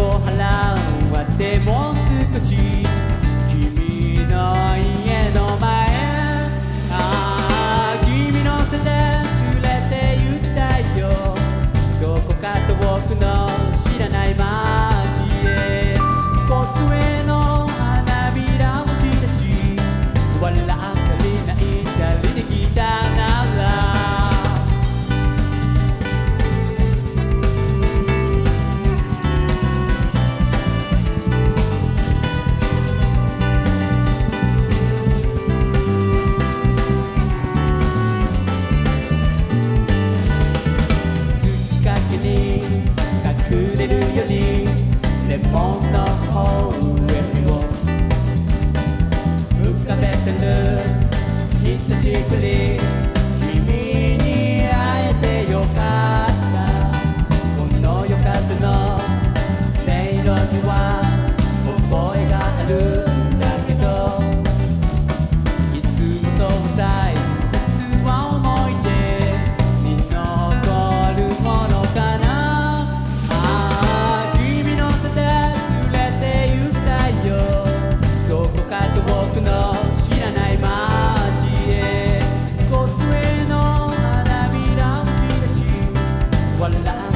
を払うわでも少し君の wala.